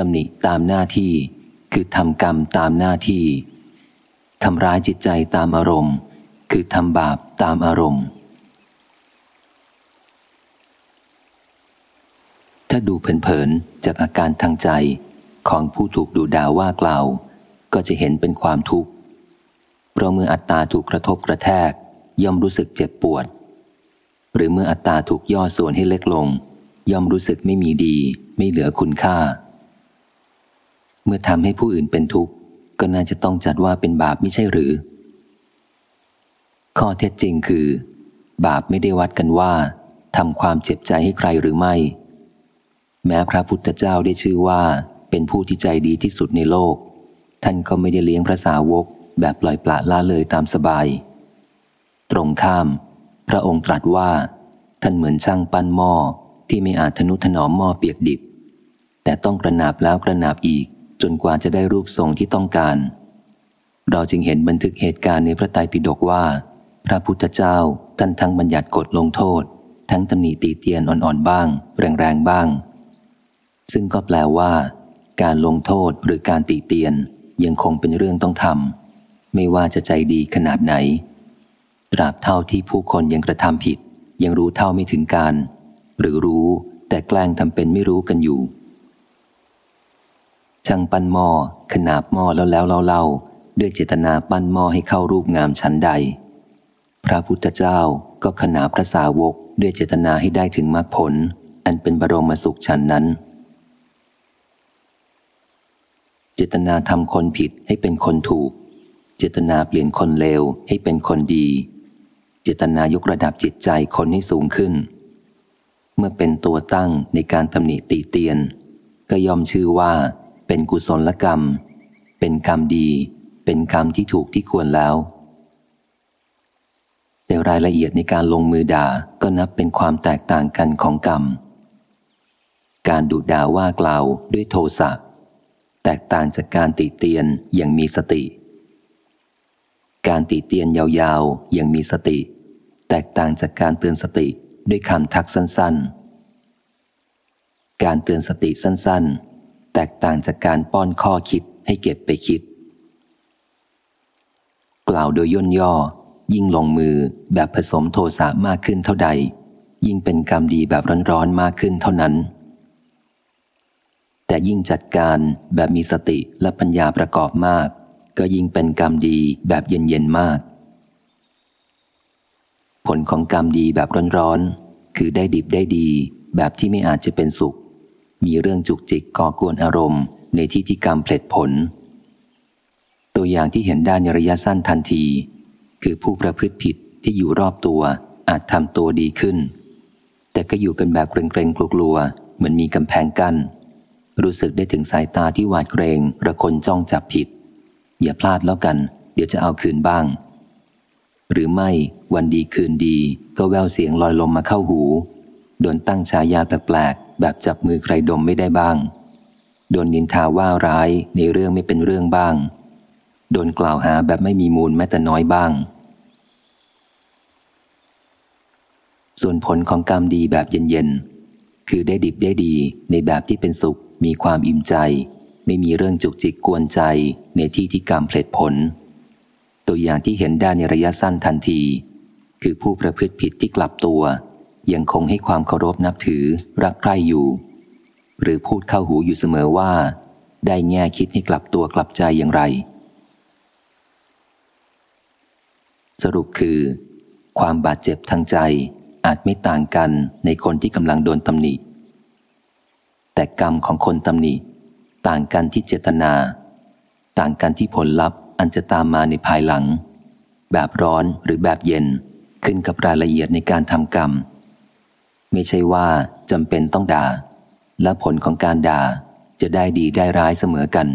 ตำหนิตามหน้าที่ คือทำกรรมตามหน้าที่ทำร้ายจิตใจตามอารมณ์ คือทำบาปตามอารมณ์ ถ้าดูเผินๆจากอาการทางใจของผู้ถูกดูด่าว่ากล่าว ก็จะเห็นเป็นความทุกข์ เพราะเมื่ออัตตาถูกกระทบกระแทก ย่อมรู้สึกเจ็บปวด หรือเมื่ออัตตาถูกย่อส่วนให้เล็กลง ย่อมรู้สึกไม่มีดี ไม่เหลือคุณค่า เมื่อทำให้ผู้อื่นเป็นทุกข์ ก็น่าจะต้องจัดว่าเป็นบาปไม่ใช่หรือ ข้อเท็จจริงคือ บาปไม่ได้วัดกันว่าทำความเจ็บใจให้ใครหรือไม่ แม้พระพุทธเจ้าได้ชื่อว่า เป็นผู้ที่ใจดีที่สุดในโลก ท่านก็ไม่ได้เลี้ยงพระสาวกแบบปล่อยปละละเลยตามสบาย ตรงข้าม พระองค์ตรัสว่า ท่านเหมือนช่างปั้นหม้อที่ไม่อาจทนุถนอมหม้อเปียกดิบ แต่ต้องกระนาบแล้วกระนาบอีก จนกว่าจะได้รูปทรงที่ต้องการ เราจึงเห็นบันทึกเหตุการณ์ในพระไตรปิฎกว่า พระพุทธเจ้าท่านทั้งบัญญัติกฎลงโทษ ทั้งตำหนิตีเตียนอ่อนๆบ้าง แรงๆบ้าง ซึ่งก็แปลว่า การลงโทษหรือการติเตียนยังคงเป็นเรื่องต้องทำไม่ว่าจะใจดีขนาดไหน ตราบเท่าที่ผู้คนยังกระทำผิด ยังรู้เท่าไม่ถึงการ หรือรู้แต่แกล้งทำเป็นไม่รู้กันอยู่ ช่างปั้นหม้อขนาบหม้อแล้วแล้วเล่าเล่าด้วยเจตนาปั้นหม้อให้เข้ารูปงามชั้นใด พระพุทธเจ้าก็ขนาบพระสาวกด้วยเจตนาให้ได้ถึงมรรคผล อันเป็นบรมสุขชั้นนั้น เจตนาทำคนผิดให้เป็นคนถูก เจตนาเปลี่ยนคนเลวให้เป็นคนดี เจตนายกระดับจิตใจคนให้สูงขึ้น เมื่อเป็นตัวตั้งในการตำหนิตีเตียน ก็ยอมชื่อว่า เป็นกุศลกรรม เป็นกรรมดี เป็นกรรมที่ถูกที่ควรแล้ว แต่รายละเอียดในการลงมือด่าก็นับเป็นความแตกต่างกันของกรรม การดุด่าว่ากล่าวด้วยโทสะแตกต่างจากการติเตียนอย่างมีสติ การติเตียนยาวๆอย่างมีสติ แตกต่างจากการเตือนสติด้วยคำทักสั้น ๆ การเตือนสติสั้นๆ แตกต่างจากการป้อนข้อคิดให้เก็บไปคิด กล่าวโดยย่นย่อ ยิ่งลงมือแบบผสมโทสะมากขึ้นเท่าใด ยิ่งเป็นกรรมดีแบบร้อนๆมากขึ้นเท่านั้น แต่ยิ่งจัดการแบบมีสติและปัญญาประกอบมาก ก็ยิ่งเป็นกรรมดีแบบเย็นๆมาก ผลของกรรมดีแบบร้อนๆคือได้ดิบได้ดีแบบที่ไม่อาจจะเป็นสุข มีเรื่องจุกจิกก่อกวนอารมณ์ ในที่ที่กรรมเพลิดผล ตัวอย่างที่เห็นได้ในระยะสั้นทันที คือผู้ประพฤติผิดที่อยู่รอบตัวอาจทำตัวดีขึ้น แต่ก็อยู่กันแบบเกรงๆกลัวๆเหมือนมีกำแพงกัน้น รู้สึกได้ถึงสายตาที่หวาดเกรงระคนจ้องจับผิด อย่าพลาดแล้วกัน เดี๋ยวจะเอาคืนบ้าง หรือไม่วันดีคืนดีก็แววเสียงลอยลมมาเข้าหู โดนตั้งฉายาแปลกๆ แบบจับมือใครดมไม่ได้บ้าง โดนนินทาว่าร้ายในเรื่องไม่เป็นเรื่องบ้าง โดนกล่าวหาแบบไม่มีมูลแม้แต่น้อยบ้าง ส่วนผลของกรรมดีแบบเย็นๆ คือได้ดิบได้ดีในแบบที่เป็นสุข มีความอิ่มใจ ไม่มีเรื่องจุกจิกกวนใจในที่ที่กรรมเพลิดผล ตัวอย่างที่เห็นได้ในระยะสั้นทันที คือผู้ประพฤติผิดที่กลับตัว ยังคงให้ความเคารพนับถือรักใคร่อยู่ หรือพูดเข้าหูอยู่เสมอว่า ได้แง่คิดให้กลับตัวกลับใจอย่างไร สรุปคือ ความบาดเจ็บทางใจอาจไม่ต่างกันในคนที่กำลังโดนตำหนิ แต่กรรมของคนตำหนิ ต่างกันที่เจตนา ต่างกันที่ผลลัพธ์อันจะตามมาในภายหลัง แบบร้อนหรือแบบเย็นขึ้นกับรายละเอียดในการทำกรรม ไม่ใช่ว่าจำเป็นต้องด่า และผลของการด่าจะได้ดีได้ร้ายเสมอกัน